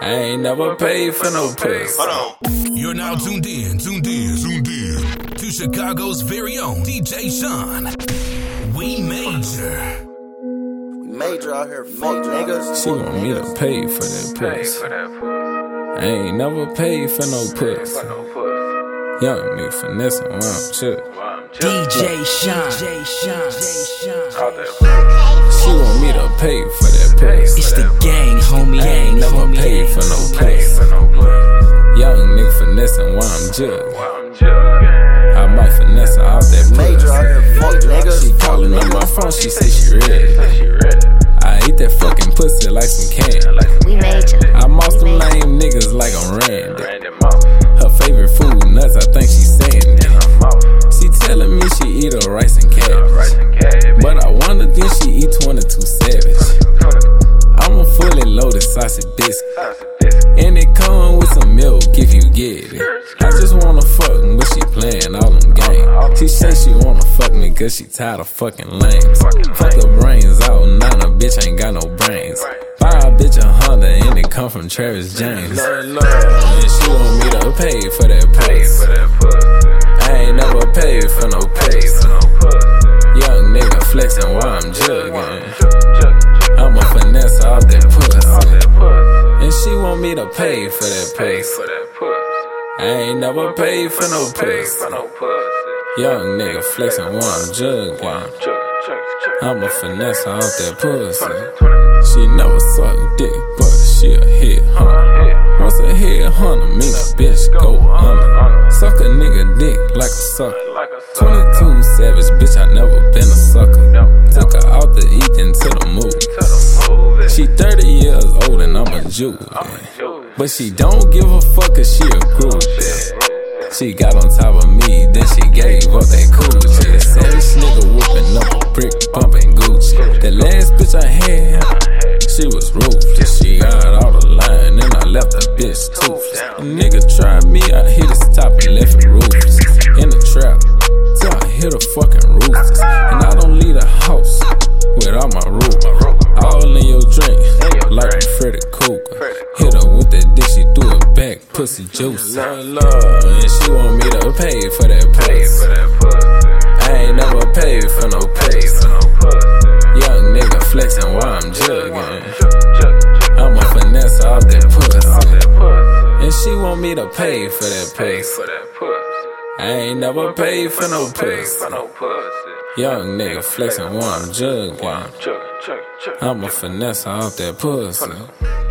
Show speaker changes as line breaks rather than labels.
I ain't never paid for no pussy.
Hold on.
You're now tuned in, tuned in, tuned in to Chicago's very own DJ Sean. We major.
Major out here, fuck niggas.
She want me to pay for that pussy. I ain't never paid for no pussy. Young nigga finessing while I'm chill.
DJ Sean. DJ Sean.
She want me to pay for that pussy.
It's the gang, homie.
I ain't
Gang,
never
homie.
paid finessing while I'm jugging. I might finesse her out that
Major out here,
pussy.
fuck niggas.
She calling on my phone, she say she ready. I eat that fucking pussy like some candy.
We major.
I'm off them lame niggas like I'm Randy. Her favorite food nuts, I think she saying it. She telling me she eat her rice and cabbage. But I wonder if she eat 22 savage. I'm a fully loaded sausage biscuit. If you get it. I just wanna fuck, but she playing all them games. She say she wanna fuck me cause she tired of fucking lames. Fuck the brains out, now the bitch ain't got no brains. Buy a bitch a Honda and it come from Travis James. And she want me to pay for that pussy. I ain't never paid for no pussy. Young nigga flexing while I'm jugging. I'm a finesse out that pussy. And she want me to pay for that pussy. I ain't never paid for no pussy. Young nigga flexing while I'm jugging. I'm a finesse out that pussy. She never suck dick, but she a hit hunter. Once a hit hunter, mean a bitch go under. Suck a nigga dick like a sucker. 22 savage, bitch, I never Jew. But she don't give a fuck cause she a groupie. She got on top of me, then she gave up that coochie. Savage nigga whooping up a brick, bumping Gucci. The last bitch I had, she was ruthless. She got out of line, and I left the bitch toothless. A nigga tried me, I hit his top and left it ruthless. In the trap, till I hit a fucking ruthless. And I don't pussy juice. Love, and she want me to pay for that pussy. I ain't never paid for no pussy. Young nigga flexing while I'm jugging. I'm a finesse off that pussy. And she want me to pay for that pussy. I ain't never paid for no pussy. Young nigga flexing while I'm jugging. I'm a finesse off that pussy.